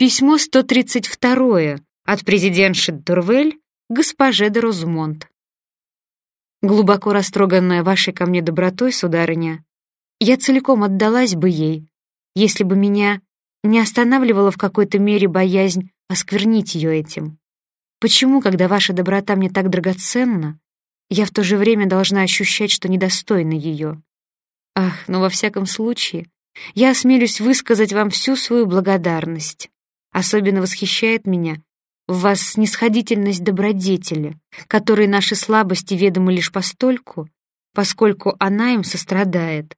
Письмо 132 от президентши Дурвель госпоже де Розмонт. Глубоко растроганная вашей ко мне добротой, сударыня, я целиком отдалась бы ей, если бы меня не останавливала в какой-то мере боязнь осквернить ее этим. Почему, когда ваша доброта мне так драгоценна, я в то же время должна ощущать, что недостойна ее? Ах, но во всяком случае, я осмелюсь высказать вам всю свою благодарность. Особенно восхищает меня в вас снисходительность добродетели, которой наши слабости ведомы лишь постольку, поскольку она им сострадает.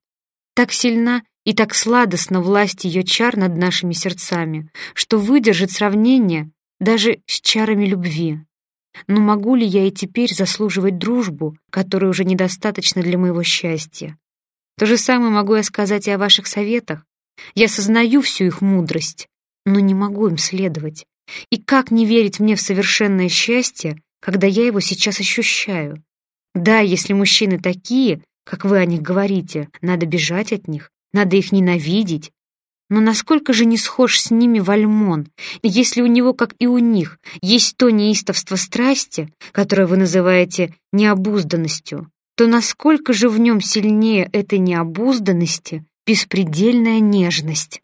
Так сильна и так сладостна власть ее чар над нашими сердцами, что выдержит сравнение даже с чарами любви. Но могу ли я и теперь заслуживать дружбу, которая уже недостаточно для моего счастья? То же самое могу я сказать и о ваших советах. Я сознаю всю их мудрость, но не могу им следовать. И как не верить мне в совершенное счастье, когда я его сейчас ощущаю? Да, если мужчины такие, как вы о них говорите, надо бежать от них, надо их ненавидеть. Но насколько же не схож с ними Вальмон, если у него, как и у них, есть то неистовство страсти, которое вы называете необузданностью, то насколько же в нем сильнее этой необузданности беспредельная нежность?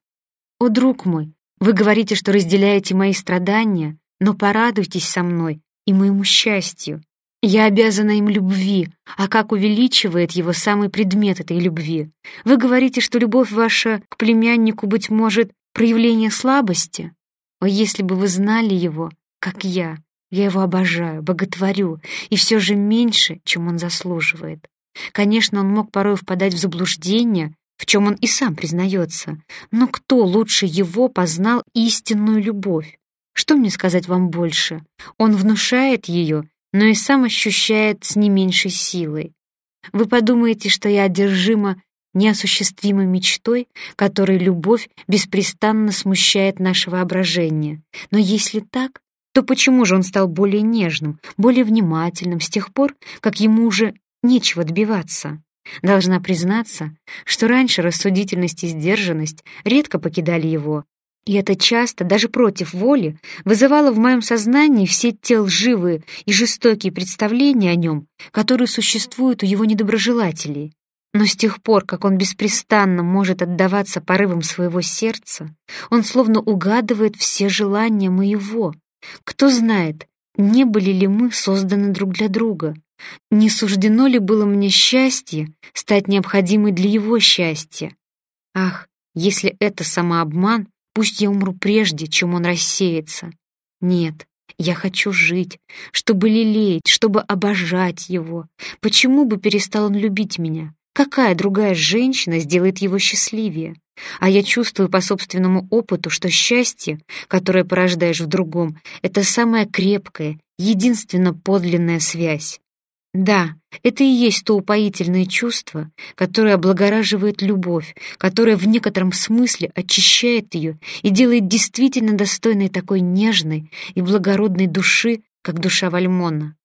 О, друг мой, вы говорите, что разделяете мои страдания, но порадуйтесь со мной и моему счастью. Я обязана им любви, а как увеличивает его самый предмет этой любви? Вы говорите, что любовь ваша к племяннику, быть может, проявление слабости? О, если бы вы знали его, как я, я его обожаю, боготворю, и все же меньше, чем он заслуживает. Конечно, он мог порой впадать в заблуждение, в чем он и сам признается. Но кто лучше его познал истинную любовь? Что мне сказать вам больше? Он внушает ее, но и сам ощущает с не меньшей силой. Вы подумаете, что я одержима неосуществимой мечтой, которой любовь беспрестанно смущает наше воображение. Но если так, то почему же он стал более нежным, более внимательным с тех пор, как ему уже нечего добиваться? Должна признаться, что раньше рассудительность и сдержанность редко покидали его, и это часто, даже против воли, вызывало в моем сознании все те лживые и жестокие представления о нем, которые существуют у его недоброжелателей. Но с тех пор, как он беспрестанно может отдаваться порывам своего сердца, он словно угадывает все желания моего. Кто знает, не были ли мы созданы друг для друга, не суждено ли было мне счастье стать необходимой для его счастья? Ах, если это самообман, пусть я умру прежде, чем он рассеется. Нет, я хочу жить, чтобы лелеять, чтобы обожать его. Почему бы перестал он любить меня? Какая другая женщина сделает его счастливее? А я чувствую по собственному опыту, что счастье, которое порождаешь в другом, это самая крепкая, единственно подлинная связь. Да, это и есть то упоительное чувство, которое облагораживает любовь, которое в некотором смысле очищает ее и делает действительно достойной такой нежной и благородной души, как душа Вальмона.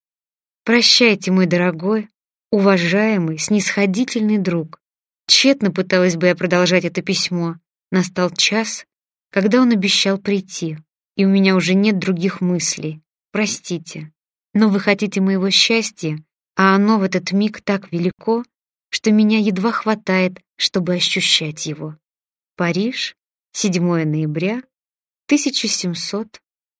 Прощайте, мой дорогой, уважаемый, снисходительный друг. Тщетно пыталась бы я продолжать это письмо. Настал час, когда он обещал прийти, и у меня уже нет других мыслей. Простите. Но вы хотите моего счастья, а оно в этот миг так велико, что меня едва хватает, чтобы ощущать его. Париж, 7 ноября 1700